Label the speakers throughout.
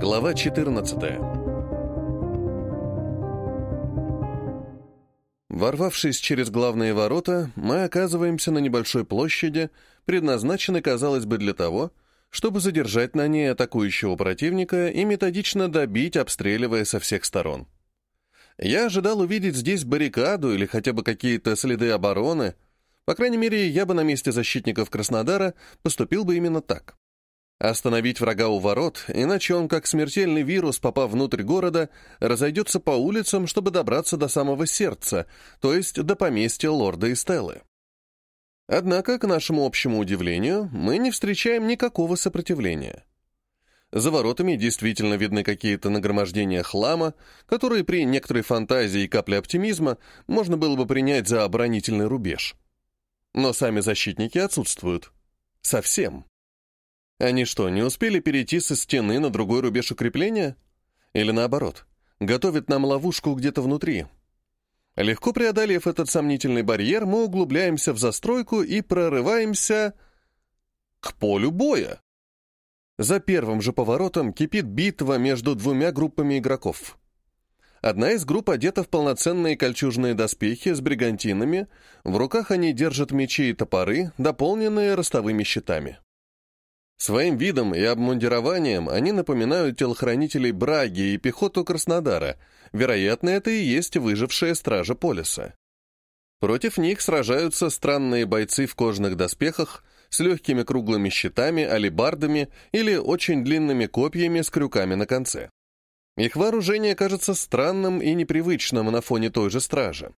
Speaker 1: Глава 14 Ворвавшись через главные ворота, мы оказываемся на небольшой площади, предназначенной, казалось бы, для того, чтобы задержать на ней атакующего противника и методично добить, обстреливая со всех сторон. Я ожидал увидеть здесь баррикаду или хотя бы какие-то следы обороны. По крайней мере, я бы на месте защитников Краснодара поступил бы именно так. Остановить врага у ворот, иначе он, как смертельный вирус, попав внутрь города, разойдется по улицам, чтобы добраться до самого сердца, то есть до поместья лорда и Стеллы. Однако, к нашему общему удивлению, мы не встречаем никакого сопротивления. За воротами действительно видны какие-то нагромождения хлама, которые при некоторой фантазии и капле оптимизма можно было бы принять за оборонительный рубеж. Но сами защитники отсутствуют. Совсем. Они что, не успели перейти со стены на другой рубеж укрепления? Или наоборот, готовят нам ловушку где-то внутри? Легко преодолев этот сомнительный барьер, мы углубляемся в застройку и прорываемся к полю боя. За первым же поворотом кипит битва между двумя группами игроков. Одна из групп одета в полноценные кольчужные доспехи с бригантинами, в руках они держат мечи и топоры, дополненные ростовыми щитами. Своим видом и обмундированием они напоминают телохранителей Браги и пехоту Краснодара. Вероятно, это и есть выжившая стража Полиса. Против них сражаются странные бойцы в кожаных доспехах с легкими круглыми щитами, алебардами или очень длинными копьями с крюками на конце. Их вооружение кажется странным и непривычным на фоне той же стражи.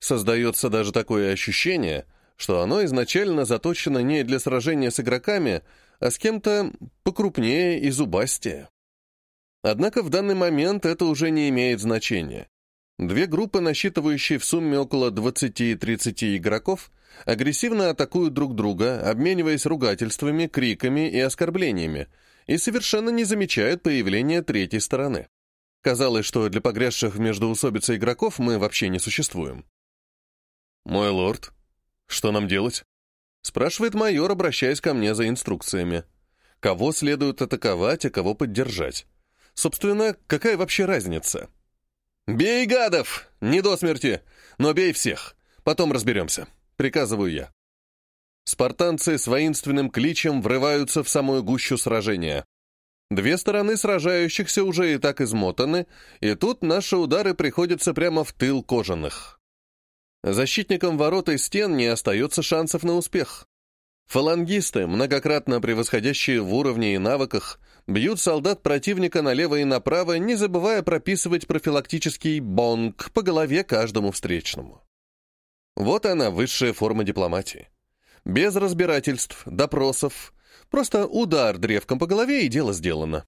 Speaker 1: Создается даже такое ощущение, что оно изначально заточено не для сражения с игроками, а с кем-то покрупнее и зубастее. Однако в данный момент это уже не имеет значения. Две группы, насчитывающие в сумме около 20-30 игроков, агрессивно атакуют друг друга, обмениваясь ругательствами, криками и оскорблениями, и совершенно не замечают появления третьей стороны. Казалось, что для погрязших в междоусобице игроков мы вообще не существуем. «Мой лорд, что нам делать?» Спрашивает майор, обращаясь ко мне за инструкциями. Кого следует атаковать, а кого поддержать? Собственно, какая вообще разница? «Бей гадов! Не до смерти! Но бей всех! Потом разберемся!» — приказываю я. Спартанцы с воинственным кличем врываются в самую гущу сражения. Две стороны сражающихся уже и так измотаны, и тут наши удары приходятся прямо в тыл кожаных. Защитникам ворот и стен не остается шансов на успех. Фалангисты, многократно превосходящие в уровне и навыках, бьют солдат противника налево и направо, не забывая прописывать профилактический бонг по голове каждому встречному. Вот она, высшая форма дипломатии. Без разбирательств, допросов, просто удар древком по голове и дело сделано.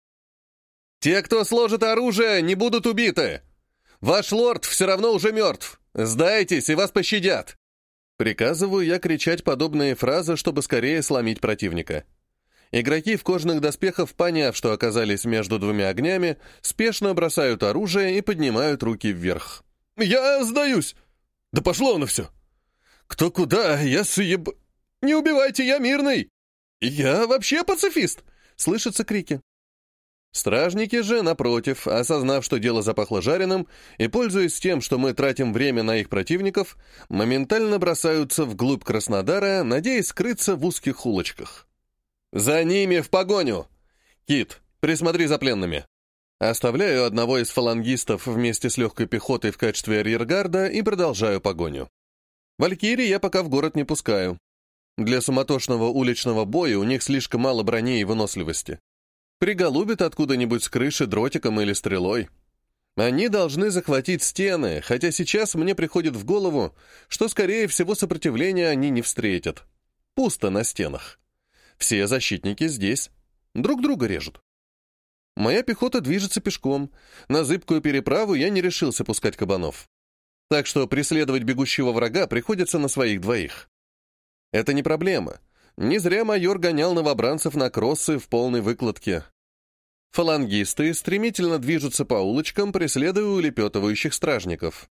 Speaker 1: «Те, кто сложит оружие, не будут убиты! Ваш лорд все равно уже мертв! «Сдайтесь, и вас пощадят!» Приказываю я кричать подобные фразы, чтобы скорее сломить противника. Игроки в кожаных доспехах, поняв, что оказались между двумя огнями, спешно бросают оружие и поднимают руки вверх. «Я сдаюсь!» «Да пошло оно все!» «Кто куда? Я съеб...» «Не убивайте, я мирный!» «Я вообще пацифист!» — слышатся крики. Стражники же, напротив, осознав, что дело запахло жареным, и пользуясь тем, что мы тратим время на их противников, моментально бросаются вглубь Краснодара, надеясь скрыться в узких улочках. «За ними в погоню! Кит, присмотри за пленными!» Оставляю одного из фалангистов вместе с легкой пехотой в качестве арьергарда и продолжаю погоню. Валькирии я пока в город не пускаю. Для суматошного уличного боя у них слишком мало брони и выносливости. Приголубят откуда-нибудь с крыши дротиком или стрелой. Они должны захватить стены, хотя сейчас мне приходит в голову, что, скорее всего, сопротивления они не встретят. Пусто на стенах. Все защитники здесь. Друг друга режут. Моя пехота движется пешком. На зыбкую переправу я не решился пускать кабанов. Так что преследовать бегущего врага приходится на своих двоих. Это не проблема. Не зря майор гонял новобранцев на кроссы в полной выкладке. Фалангисты стремительно движутся по улочкам, преследуя улепетывающих стражников.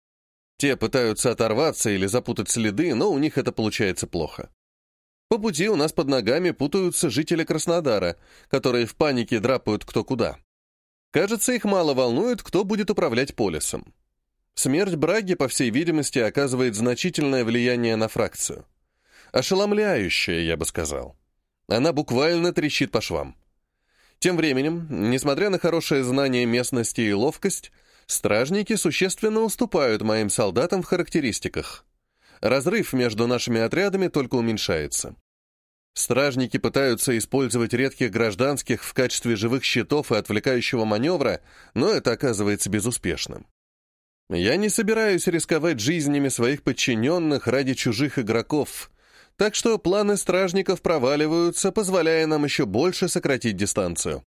Speaker 1: Те пытаются оторваться или запутать следы, но у них это получается плохо. По пути у нас под ногами путаются жители Краснодара, которые в панике драпают кто куда. Кажется, их мало волнует, кто будет управлять полисом. Смерть Браги, по всей видимости, оказывает значительное влияние на фракцию. Ошеломляющее, я бы сказал. Она буквально трещит по швам. Тем временем, несмотря на хорошее знание местности и ловкость, стражники существенно уступают моим солдатам в характеристиках. Разрыв между нашими отрядами только уменьшается. Стражники пытаются использовать редких гражданских в качестве живых щитов и отвлекающего маневра, но это оказывается безуспешным. Я не собираюсь рисковать жизнями своих подчиненных ради чужих игроков, так что планы стражников проваливаются, позволяя нам еще больше сократить дистанцию.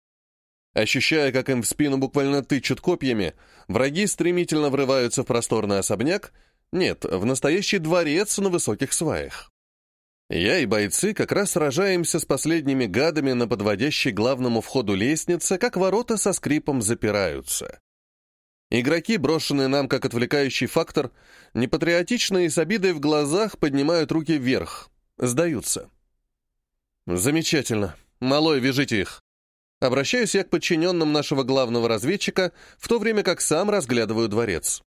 Speaker 1: Ощущая, как им в спину буквально тычут копьями, враги стремительно врываются в просторный особняк, нет, в настоящий дворец на высоких сваях. Я и бойцы как раз сражаемся с последними гадами на подводящей главному входу лестнице, как ворота со скрипом запираются. Игроки, брошенные нам как отвлекающий фактор, непатриотично и с обидой в глазах поднимают руки вверх, сдаются. Замечательно. Малой, вяжите их. Обращаюсь я к подчиненным нашего главного разведчика, в то время как сам разглядываю дворец.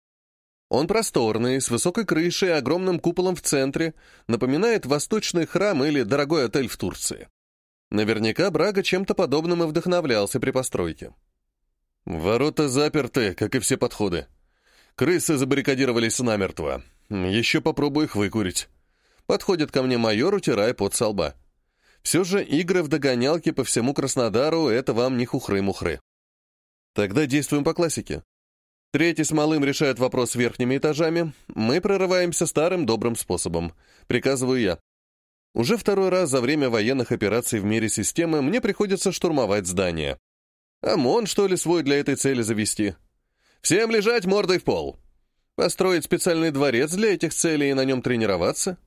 Speaker 1: Он просторный, с высокой крышей и огромным куполом в центре, напоминает восточный храм или дорогой отель в Турции. Наверняка Брага чем-то подобным и вдохновлялся при постройке. Ворота заперты, как и все подходы. Крысы забаррикадировались намертво. Еще попробую их выкурить. Подходит ко мне майор, утирая пот со лба. Все же игры в догонялки по всему Краснодару — это вам не хухры-мухры. Тогда действуем по классике. Третий с малым решает вопрос с верхними этажами. Мы прорываемся старым добрым способом. Приказываю я. Уже второй раз за время военных операций в мире системы мне приходится штурмовать здание. ОМОН, что ли, свой для этой цели завести? Всем лежать мордой в пол. Построить специальный дворец для этих целей и на нем тренироваться?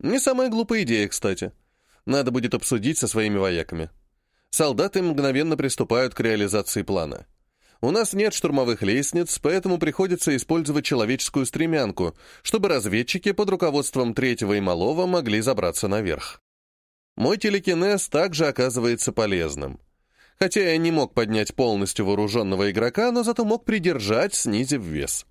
Speaker 1: Не самая глупая идея, кстати. Надо будет обсудить со своими вояками. Солдаты мгновенно приступают к реализации плана. У нас нет штурмовых лестниц, поэтому приходится использовать человеческую стремянку, чтобы разведчики под руководством третьего и малого могли забраться наверх. Мой телекинез также оказывается полезным. Хотя я не мог поднять полностью вооруженного игрока, но зато мог придержать, снизив вес.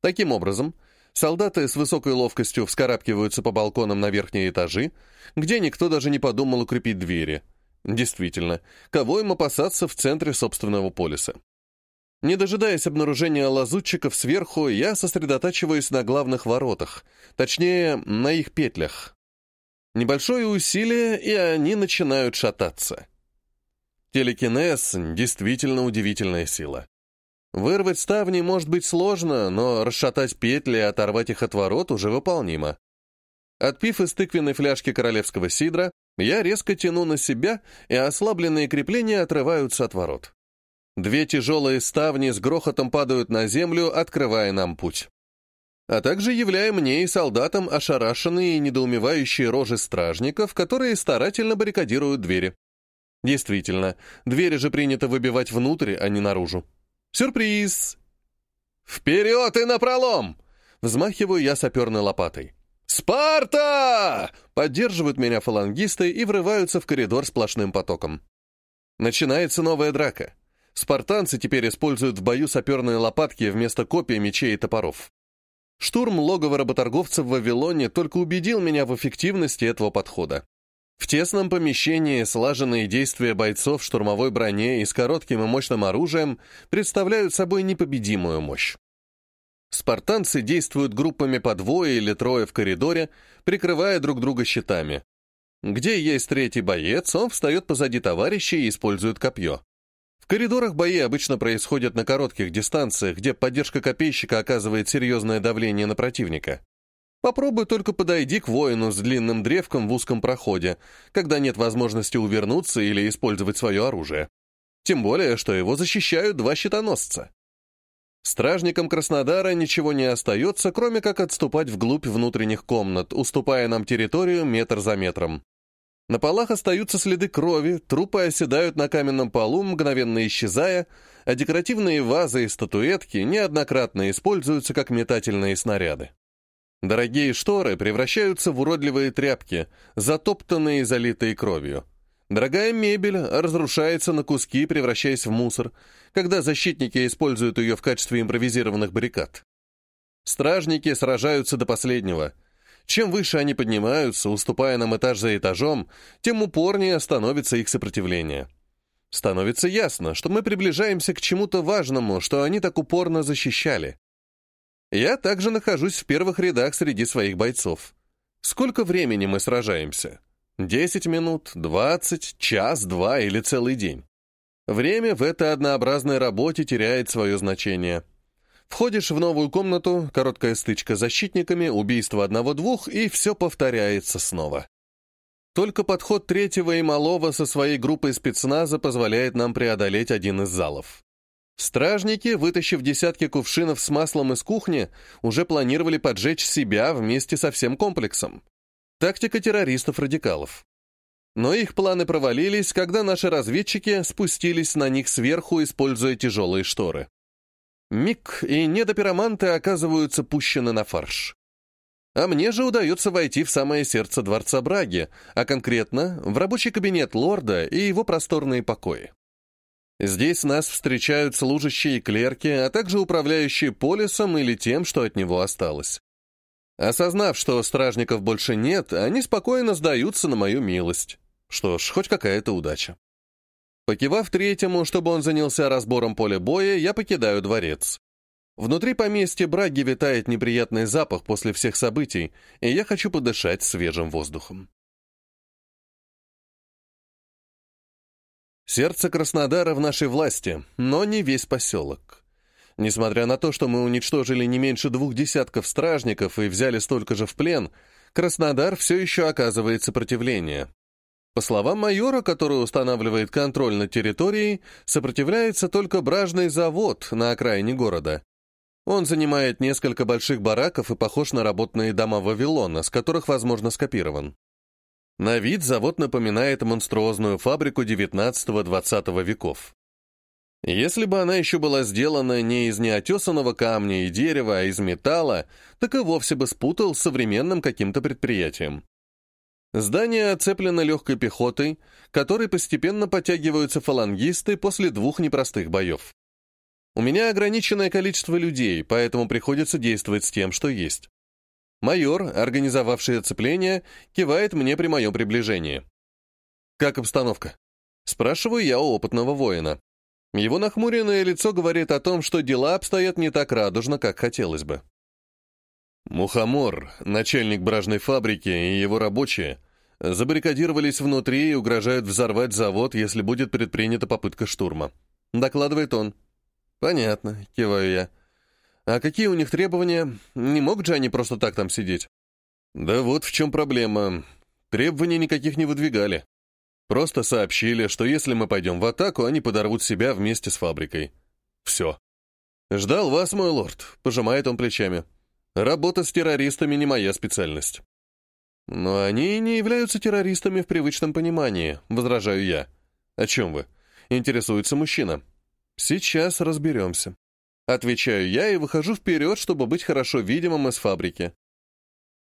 Speaker 1: Таким образом, солдаты с высокой ловкостью вскарабкиваются по балконам на верхние этажи, где никто даже не подумал укрепить двери. Действительно, кого им опасаться в центре собственного полиса? Не дожидаясь обнаружения лазутчиков сверху, я сосредотачиваюсь на главных воротах, точнее, на их петлях. Небольшое усилие, и они начинают шататься. Телекинез — действительно удивительная сила. Вырвать ставни может быть сложно, но расшатать петли и оторвать их от ворот уже выполнимо. Отпив из тыквенной фляжки королевского сидра, я резко тяну на себя, и ослабленные крепления отрываются от ворот. Две тяжелые ставни с грохотом падают на землю, открывая нам путь. А также являя мне и солдатам ошарашенные и недоумевающие рожи стражников, которые старательно баррикадируют двери. Действительно, двери же принято выбивать внутрь, а не наружу. Сюрприз! «Вперед и напролом!» Взмахиваю я саперной лопатой. «Спарта!» Поддерживают меня фалангисты и врываются в коридор сплошным потоком. Начинается новая драка. Спартанцы теперь используют в бою саперные лопатки вместо копий мечей и топоров. Штурм логова работорговцев в Вавилоне только убедил меня в эффективности этого подхода. В тесном помещении слаженные действия бойцов в штурмовой броне и с коротким и мощным оружием представляют собой непобедимую мощь. Спартанцы действуют группами по двое или трое в коридоре, прикрывая друг друга щитами. Где есть третий боец, он встает позади товарища и использует копье коридорах бои обычно происходят на коротких дистанциях, где поддержка копейщика оказывает серьезное давление на противника. Попробуй только подойди к воину с длинным древком в узком проходе, когда нет возможности увернуться или использовать свое оружие. Тем более, что его защищают два щитоносца. Стражникам Краснодара ничего не остается, кроме как отступать вглубь внутренних комнат, уступая нам территорию метр за метром. На полах остаются следы крови, трупы оседают на каменном полу, мгновенно исчезая, а декоративные вазы и статуэтки неоднократно используются как метательные снаряды. Дорогие шторы превращаются в уродливые тряпки, затоптанные и залитые кровью. Дорогая мебель разрушается на куски, превращаясь в мусор, когда защитники используют ее в качестве импровизированных баррикад. Стражники сражаются до последнего. Чем выше они поднимаются, уступая нам этаж за этажом, тем упорнее становится их сопротивление. Становится ясно, что мы приближаемся к чему-то важному, что они так упорно защищали. Я также нахожусь в первых рядах среди своих бойцов. Сколько времени мы сражаемся? Десять минут, двадцать, час, два или целый день? Время в этой однообразной работе теряет свое значение. Входишь в новую комнату, короткая стычка с защитниками, убийство одного-двух, и все повторяется снова. Только подход третьего и малого со своей группой спецназа позволяет нам преодолеть один из залов. Стражники, вытащив десятки кувшинов с маслом из кухни, уже планировали поджечь себя вместе со всем комплексом. Тактика террористов-радикалов. Но их планы провалились, когда наши разведчики спустились на них сверху, используя тяжелые шторы. Мик и недопироманты оказываются пущены на фарш. А мне же удается войти в самое сердце дворца Браги, а конкретно в рабочий кабинет лорда и его просторные покои. Здесь нас встречают служащие клерки, а также управляющие полисом или тем, что от него осталось. Осознав, что стражников больше нет, они спокойно сдаются на мою милость. Что ж, хоть какая-то удача. Покивав третьему, чтобы он занялся разбором поля боя, я покидаю дворец. Внутри поместья Браги витает неприятный запах после всех событий, и я хочу подышать свежим воздухом. Сердце Краснодара в нашей власти, но не весь поселок. Несмотря на то, что мы уничтожили не меньше двух десятков стражников и взяли столько же в плен, Краснодар все еще оказывает сопротивление. По словам майора, который устанавливает контроль над территорией, сопротивляется только бражный завод на окраине города. Он занимает несколько больших бараков и похож на работные дома Вавилона, с которых, возможно, скопирован. На вид завод напоминает монструозную фабрику XIX-XX веков. Если бы она еще была сделана не из неотесанного камня и дерева, а из металла, так и вовсе бы спутал с современным каким-то предприятием. Здание оцеплено легкой пехотой, которой постепенно подтягиваются фалангисты после двух непростых боев. У меня ограниченное количество людей, поэтому приходится действовать с тем, что есть. Майор, организовавший оцепление, кивает мне при моем приближении. «Как обстановка?» Спрашиваю я у опытного воина. Его нахмуренное лицо говорит о том, что дела обстоят не так радужно, как хотелось бы. Мухомор, начальник бражной фабрики и его рабочие забаррикадировались внутри и угрожают взорвать завод, если будет предпринята попытка штурма. Докладывает он. «Понятно», — киваю я. «А какие у них требования? Не могут же они просто так там сидеть?» «Да вот в чем проблема. Требований никаких не выдвигали. Просто сообщили, что если мы пойдем в атаку, они подорвут себя вместе с фабрикой. Все. Ждал вас, мой лорд», — пожимает он плечами. «Работа с террористами не моя специальность». «Но они не являются террористами в привычном понимании», — возражаю я. «О чем вы?» — интересуется мужчина. «Сейчас разберемся». Отвечаю я и выхожу вперед, чтобы быть хорошо видимым из фабрики.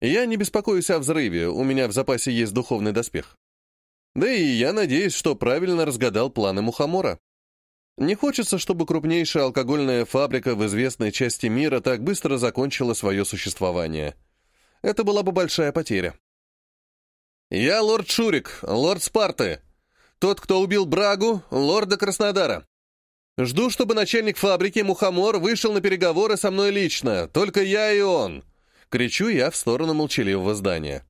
Speaker 1: Я не беспокоюсь о взрыве, у меня в запасе есть духовный доспех. Да и я надеюсь, что правильно разгадал планы Мухомора. Не хочется, чтобы крупнейшая алкогольная фабрика в известной части мира так быстро закончила свое существование. Это была бы большая потеря. «Я лорд Шурик, лорд Спарты. Тот, кто убил Брагу, лорда Краснодара. Жду, чтобы начальник фабрики Мухомор вышел на переговоры со мной лично. Только я и он. Кричу я в сторону молчаливого здания.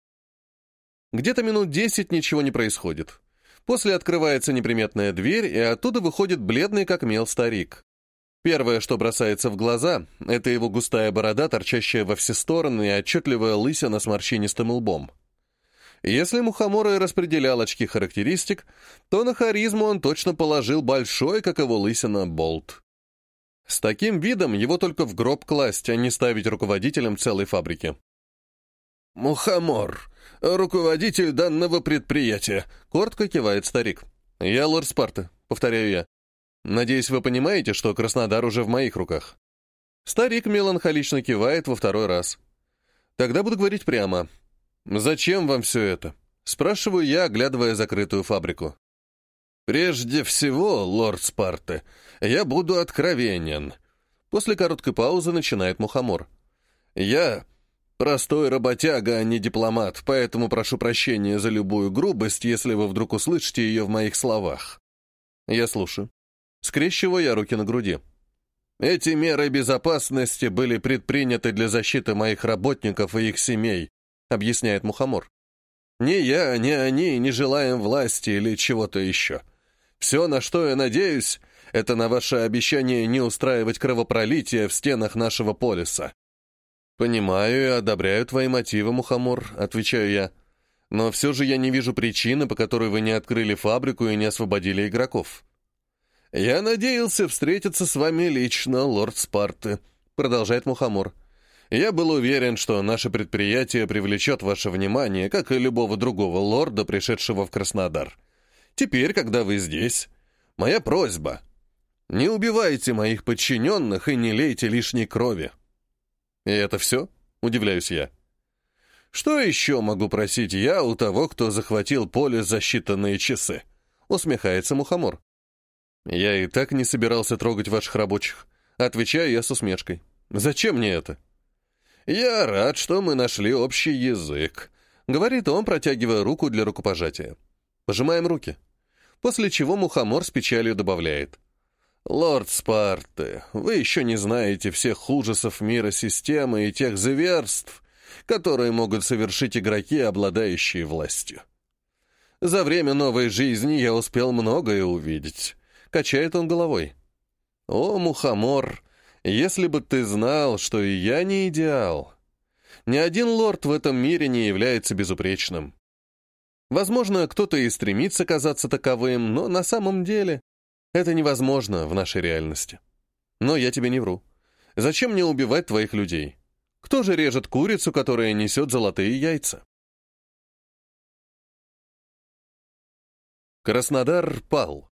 Speaker 1: Где-то минут десять ничего не происходит. После открывается неприметная дверь, и оттуда выходит бледный как мел старик. Первое, что бросается в глаза, это его густая борода, торчащая во все стороны, и отчетливая лысина с морщинистым лбом. Если Мухомор и распределял очки характеристик, то на харизму он точно положил большой, как его лысина, болт. С таким видом его только в гроб класть, а не ставить руководителем целой фабрики. «Мухомор, руководитель данного предприятия», — коротко кивает старик. «Я лорд Спарта», — повторяю я. «Надеюсь, вы понимаете, что Краснодар уже в моих руках». Старик меланхолично кивает во второй раз. «Тогда буду говорить прямо. «Зачем вам все это?» — спрашиваю я, оглядывая закрытую фабрику. «Прежде всего, лорд Спарты, я буду откровенен». После короткой паузы начинает Мухомор. «Я простой работяга, а не дипломат, поэтому прошу прощения за любую грубость, если вы вдруг услышите ее в моих словах». Я слушаю. Скрещиваю я руки на груди. Эти меры безопасности были предприняты для защиты моих работников и их семей, объясняет Мухомор. Ни я, ни они не желаем власти или чего-то еще. Все, на что я надеюсь, это на ваше обещание не устраивать кровопролитие в стенах нашего полиса. «Понимаю и одобряю твои мотивы, Мухомор», — отвечаю я. «Но все же я не вижу причины, по которой вы не открыли фабрику и не освободили игроков». «Я надеялся встретиться с вами лично, лорд Спарты», — продолжает Мухомор. «Я был уверен, что наше предприятие привлечет ваше внимание, как и любого другого лорда, пришедшего в Краснодар. Теперь, когда вы здесь, моя просьба — не убивайте моих подчиненных и не лейте лишней крови». «И это все?» — удивляюсь я. «Что еще могу просить я у того, кто захватил поле за считанные часы?» — усмехается Мухомор. «Я и так не собирался трогать ваших рабочих», — отвечаю я с усмешкой. «Зачем мне это?» «Я рад, что мы нашли общий язык», — говорит он, протягивая руку для рукопожатия. Пожимаем руки. После чего мухомор с печалью добавляет. «Лорд Спарты, вы еще не знаете всех ужасов мира системы и тех зверств, которые могут совершить игроки, обладающие властью. За время новой жизни я успел многое увидеть». Качает он головой. «О, мухомор, если бы ты знал, что и я не идеал. Ни один лорд в этом мире не является безупречным. Возможно, кто-то и стремится казаться таковым, но на самом деле это невозможно в нашей реальности. Но я тебе не вру. Зачем мне убивать твоих людей? Кто же режет курицу, которая несет золотые яйца? Краснодар пал.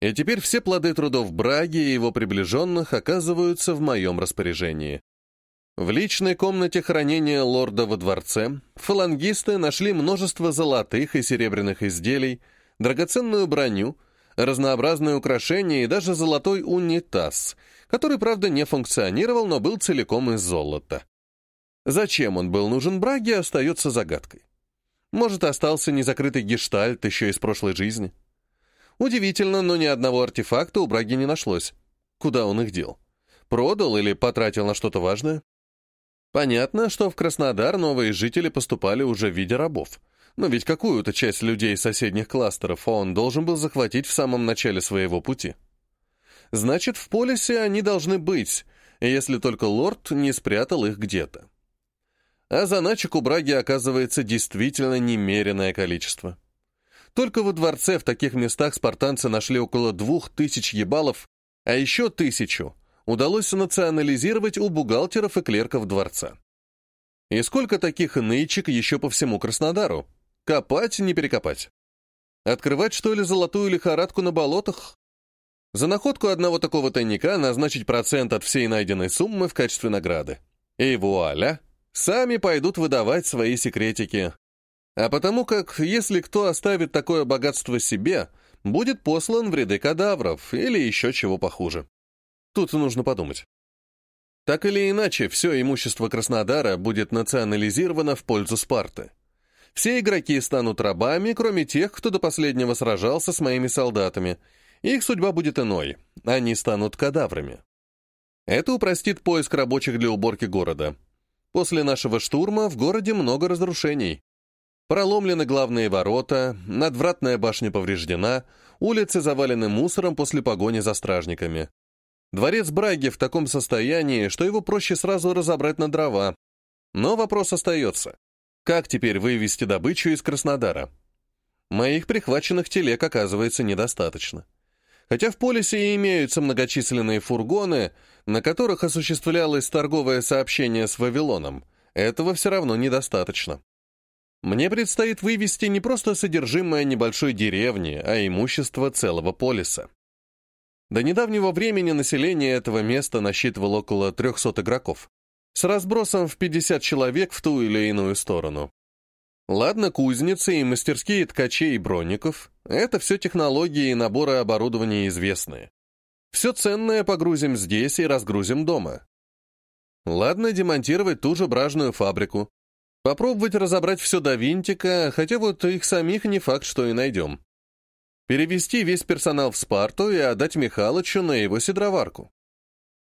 Speaker 1: И теперь все плоды трудов Браги и его приближенных оказываются в моем распоряжении. В личной комнате хранения лорда во дворце фалангисты нашли множество золотых и серебряных изделий, драгоценную броню, разнообразные украшения и даже золотой унитаз, который, правда, не функционировал, но был целиком из золота. Зачем он был нужен Браге, остается загадкой. Может, остался незакрытый гештальт еще из прошлой жизни? Удивительно, но ни одного артефакта у Браги не нашлось. Куда он их дел? Продал или потратил на что-то важное? Понятно, что в Краснодар новые жители поступали уже в виде рабов. Но ведь какую-то часть людей соседних кластеров он должен был захватить в самом начале своего пути. Значит, в полисе они должны быть, если только лорд не спрятал их где-то. А заначек у Браги оказывается действительно немеренное количество. Только во дворце в таких местах спартанцы нашли около двух тысяч ебалов, а еще тысячу удалось национализировать у бухгалтеров и клерков дворца. И сколько таких нычек еще по всему Краснодару? Копать, не перекопать. Открывать, что ли, золотую лихорадку на болотах? За находку одного такого тайника назначить процент от всей найденной суммы в качестве награды. И вуаля! Сами пойдут выдавать свои секретики, а потому как, если кто оставит такое богатство себе, будет послан в ряды кадавров или еще чего похуже. Тут нужно подумать. Так или иначе, все имущество Краснодара будет национализировано в пользу Спарты. Все игроки станут рабами, кроме тех, кто до последнего сражался с моими солдатами. Их судьба будет иной. Они станут кадаврами. Это упростит поиск рабочих для уборки города. После нашего штурма в городе много разрушений. Проломлены главные ворота, надвратная башня повреждена, улицы завалены мусором после погони за стражниками. Дворец Браги в таком состоянии, что его проще сразу разобрать на дрова. Но вопрос остается. Как теперь вывести добычу из Краснодара? Моих прихваченных телег оказывается недостаточно. Хотя в полисе и имеются многочисленные фургоны, на которых осуществлялось торговое сообщение с Вавилоном, этого все равно недостаточно. Мне предстоит вывести не просто содержимое небольшой деревни, а имущество целого полиса. До недавнего времени население этого места насчитывало около 300 игроков, с разбросом в 50 человек в ту или иную сторону. Ладно, кузницы и мастерские ткачей и бронников, Это все технологии и наборы оборудования известные. Все ценное погрузим здесь и разгрузим дома. Ладно, демонтировать ту же бражную фабрику. Попробовать разобрать все до винтика, хотя вот их самих не факт, что и найдем. Перевести весь персонал в Спарту и отдать Михалычу на его седроварку.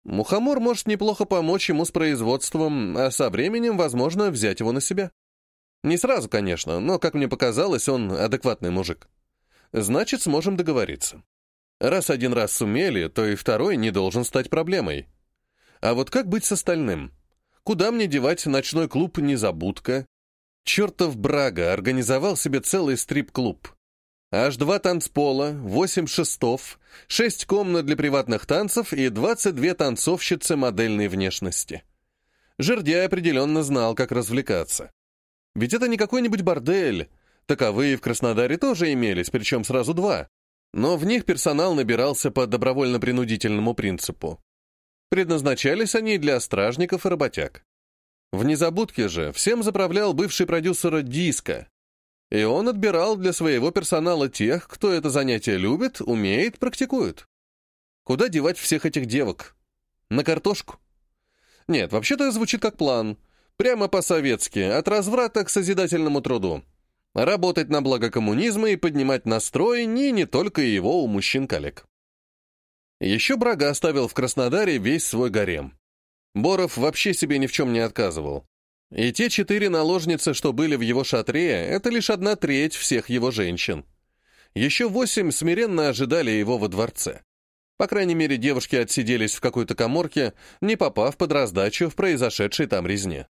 Speaker 1: Мухомор может неплохо помочь ему с производством, а со временем, возможно, взять его на себя. Не сразу, конечно, но, как мне показалось, он адекватный мужик. Значит, сможем договориться. Раз один раз сумели, то и второй не должен стать проблемой. А вот как быть с остальным? Куда мне девать ночной клуб «Незабудка»? Чертов Брага организовал себе целый стрип-клуб. Аж два танцпола, восемь шестов, шесть комнат для приватных танцев и двадцать две танцовщицы модельной внешности. Жердяй определенно знал, как развлекаться. Ведь это не какой-нибудь бордель. Таковые в Краснодаре тоже имелись, причем сразу два. Но в них персонал набирался по добровольно-принудительному принципу. Предназначались они для стражников и работяг. В незабудке же всем заправлял бывший продюсер Диска, и он отбирал для своего персонала тех, кто это занятие любит, умеет, практикует. Куда девать всех этих девок? На картошку? Нет, вообще-то звучит как план. Прямо по-советски, от разврата к созидательному труду. Работать на благо коммунизма и поднимать настрой не не только его у мужчин-коллег. Еще Брага оставил в Краснодаре весь свой гарем. Боров вообще себе ни в чем не отказывал. И те четыре наложницы, что были в его шатре, это лишь одна треть всех его женщин. Еще восемь смиренно ожидали его во дворце. По крайней мере, девушки отсиделись в какой-то коморке, не попав под раздачу в произошедшей там резне.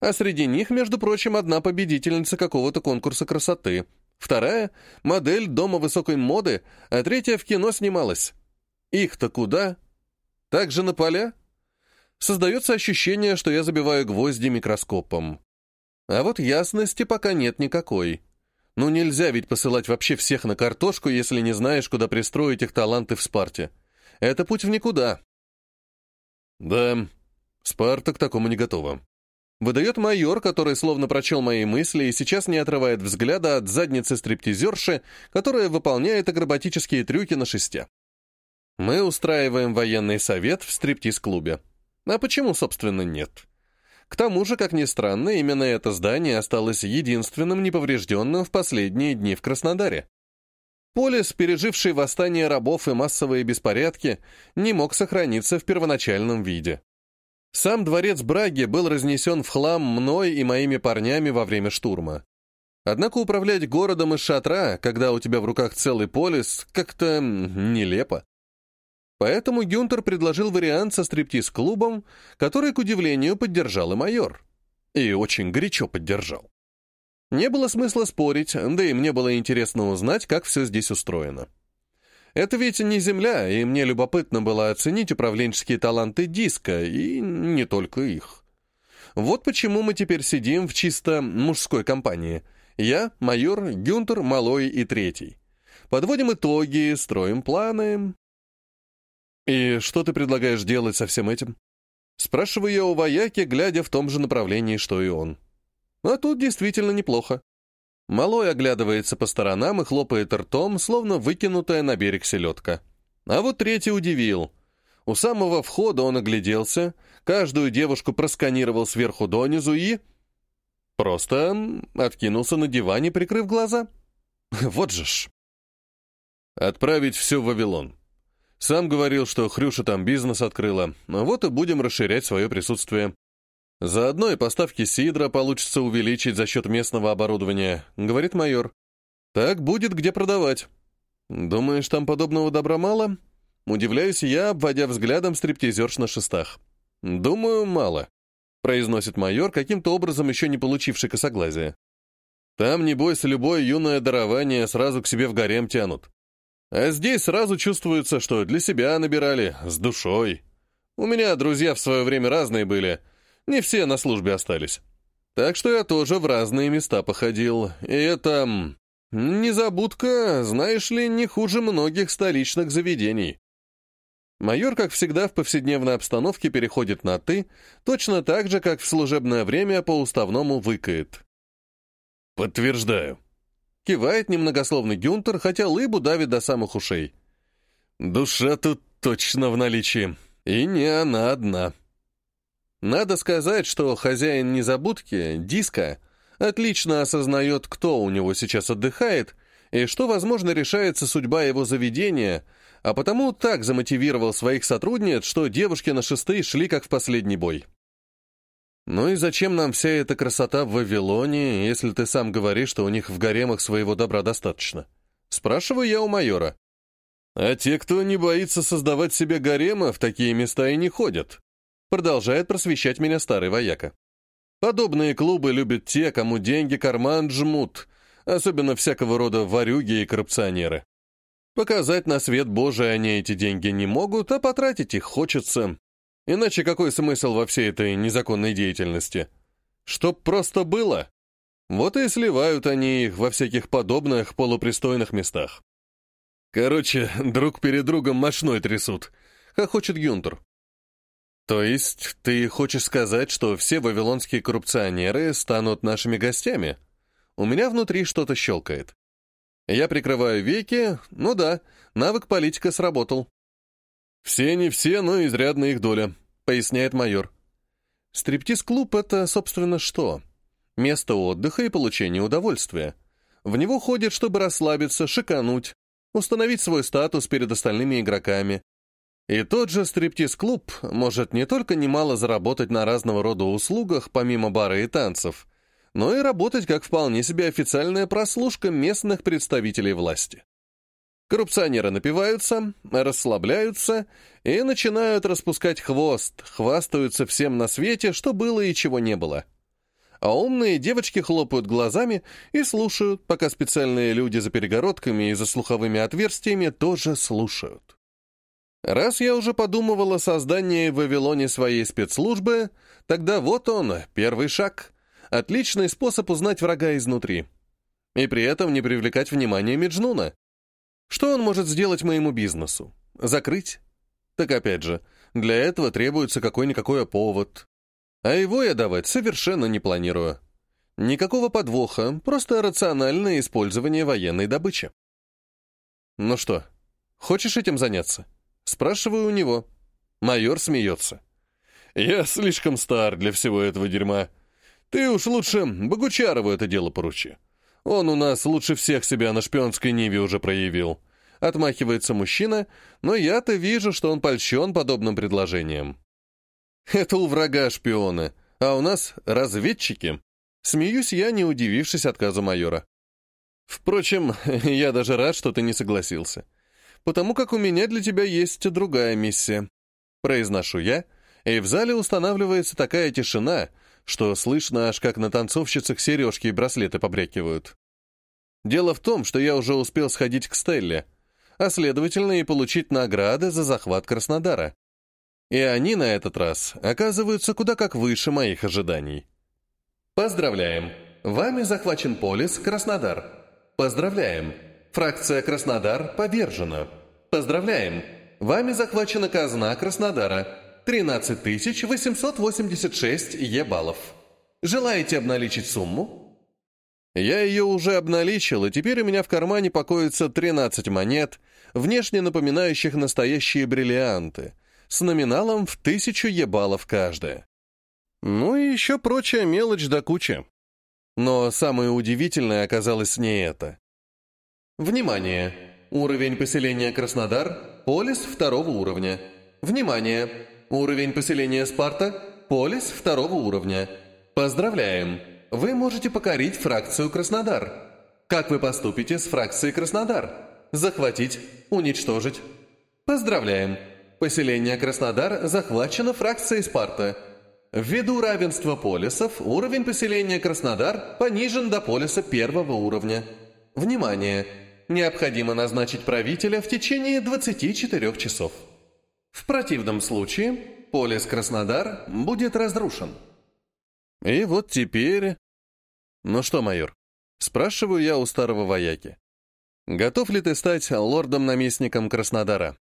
Speaker 1: А среди них, между прочим, одна победительница какого-то конкурса красоты, вторая — модель дома высокой моды, а третья в кино снималась. Их-то куда? Так же на поля? Создается ощущение, что я забиваю гвозди микроскопом. А вот ясности пока нет никакой. Ну нельзя ведь посылать вообще всех на картошку, если не знаешь, куда пристроить их таланты в Спарте. Это путь в никуда. Да, Спарта к такому не готова. Выдает майор, который словно прочел мои мысли и сейчас не отрывает взгляда от задницы стриптизерши, которая выполняет акробатические трюки на шесте. Мы устраиваем военный совет в стриптиз-клубе. А почему, собственно, нет? К тому же, как ни странно, именно это здание осталось единственным неповрежденным в последние дни в Краснодаре. Полис, переживший восстание рабов и массовые беспорядки, не мог сохраниться в первоначальном виде. Сам дворец Браги был разнесен в хлам мной и моими парнями во время штурма. Однако управлять городом из шатра, когда у тебя в руках целый полис, как-то нелепо. Поэтому Гюнтер предложил вариант со стриптиз-клубом, который, к удивлению, поддержал и майор. И очень горячо поддержал. Не было смысла спорить, да и мне было интересно узнать, как все здесь устроено. Это ведь не земля, и мне любопытно было оценить управленческие таланты диска, и не только их. Вот почему мы теперь сидим в чисто мужской компании. Я, майор, Гюнтер, Малой и Третий. Подводим итоги, строим планы. «И что ты предлагаешь делать со всем этим?» Спрашиваю я у вояки, глядя в том же направлении, что и он. А тут действительно неплохо. Малой оглядывается по сторонам и хлопает ртом, словно выкинутая на берег селедка. А вот третий удивил. У самого входа он огляделся, каждую девушку просканировал сверху донизу и... Просто откинулся на диване, прикрыв глаза. Вот же ж. «Отправить все в Вавилон», сам говорил, что Хрюша там бизнес открыла, вот и будем расширять свое присутствие. Заодно и поставки сидра получится увеличить за счет местного оборудования, говорит майор. Так будет где продавать. Думаешь, там подобного добра мало? Удивляюсь я, обводя взглядом стриптизерш на шестах. Думаю, мало, произносит майор, каким-то образом еще не получивший косоглазия. Там, небось, любое юное дарование сразу к себе в гарем тянут. А здесь сразу чувствуется, что для себя набирали, с душой. У меня друзья в свое время разные были, не все на службе остались. Так что я тоже в разные места походил, и это... Незабудка, знаешь ли, не хуже многих столичных заведений. Майор, как всегда, в повседневной обстановке переходит на «ты», точно так же, как в служебное время по уставному выкает. «Подтверждаю», Кивает немногословный Гюнтер, хотя лыбу давит до самых ушей. Душа тут точно в наличии. И не она одна. Надо сказать, что хозяин незабудки, Диска, отлично осознает, кто у него сейчас отдыхает, и что, возможно, решается судьба его заведения, а потому так замотивировал своих сотрудниц, что девушки на шесты шли как в последний бой. Ну и зачем нам вся эта красота в Вавилоне, если ты сам говоришь, что у них в гаремах своего добра достаточно? Спрашиваю я у майора. А те, кто не боится создавать себе гаремы, в такие места и не ходят. Продолжает просвещать меня старый вояка. Подобные клубы любят те, кому деньги карман жмут, особенно всякого рода ворюги и коррупционеры. Показать на свет Божий они эти деньги не могут, а потратить их хочется. Иначе какой смысл во всей этой незаконной деятельности? Чтоб просто было. Вот и сливают они их во всяких подобных полупристойных местах. Короче, друг перед другом мощной трясут, хохочет Гюнтер. То есть ты хочешь сказать, что все вавилонские коррупционеры станут нашими гостями? У меня внутри что-то щелкает. Я прикрываю веки, ну да, навык политика сработал. «Все не все, но изрядно их доля», — поясняет майор. Стриптиз-клуб — это, собственно, что? Место отдыха и получения удовольствия. В него ходят, чтобы расслабиться, шикануть, установить свой статус перед остальными игроками. И тот же стриптиз-клуб может не только немало заработать на разного рода услугах, помимо бара и танцев, но и работать как вполне себе официальная прослушка местных представителей власти. Коррупционеры напиваются, расслабляются и начинают распускать хвост, хвастаются всем на свете, что было и чего не было. А умные девочки хлопают глазами и слушают, пока специальные люди за перегородками и за слуховыми отверстиями тоже слушают. Раз я уже подумывал о создании в Вавилоне своей спецслужбы, тогда вот он, первый шаг. Отличный способ узнать врага изнутри. И при этом не привлекать внимание Меджнуна. Что он может сделать моему бизнесу? Закрыть? Так опять же, для этого требуется какой-никакой повод. А его я давать совершенно не планирую. Никакого подвоха, просто рациональное использование военной добычи. Ну что, хочешь этим заняться? Спрашиваю у него. Майор смеется. Я слишком стар для всего этого дерьма. Ты уж лучше Богучарову это дело поручи. Он у нас лучше всех себя на шпионской ниве уже проявил. Отмахивается мужчина, но я-то вижу, что он польщен подобным предложением. Это у врага шпионы, а у нас разведчики. Смеюсь я, не удивившись отказу майора. Впрочем, я даже рад, что ты не согласился. Потому как у меня для тебя есть другая миссия. Произношу я, и в зале устанавливается такая тишина, что слышно аж как на танцовщицах сережки и браслеты побрякивают. Дело в том, что я уже успел сходить к Стелле, а следовательно и получить награды за захват Краснодара. И они на этот раз оказываются куда как выше моих ожиданий. Поздравляем! Вами захвачен полис Краснодар. Поздравляем! Фракция Краснодар повержена. Поздравляем! Вами захвачена казна Краснодара. 13 886 Е-баллов. Желаете обналичить сумму? Я ее уже обналичил, и теперь у меня в кармане покоится 13 монет, внешне напоминающих настоящие бриллианты, с номиналом в тысячу ебалов каждая. Ну и еще прочая мелочь до кучи. Но самое удивительное оказалось не это. Внимание! Уровень поселения Краснодар – полис второго уровня. Внимание! Уровень поселения Спарта – полис второго уровня. Поздравляем! Вы можете покорить фракцию Краснодар. Как вы поступите с фракцией Краснодар? Захватить, уничтожить. Поздравляем! Поселение Краснодар захвачено фракцией Спарта. Ввиду равенства полисов, уровень поселения Краснодар понижен до полиса первого уровня. Внимание! Необходимо назначить правителя в течение 24 часов. В противном случае полис Краснодар будет разрушен. И вот теперь... Ну что, майор, спрашиваю я у старого вояки. Готов ли ты стать лордом-наместником Краснодара?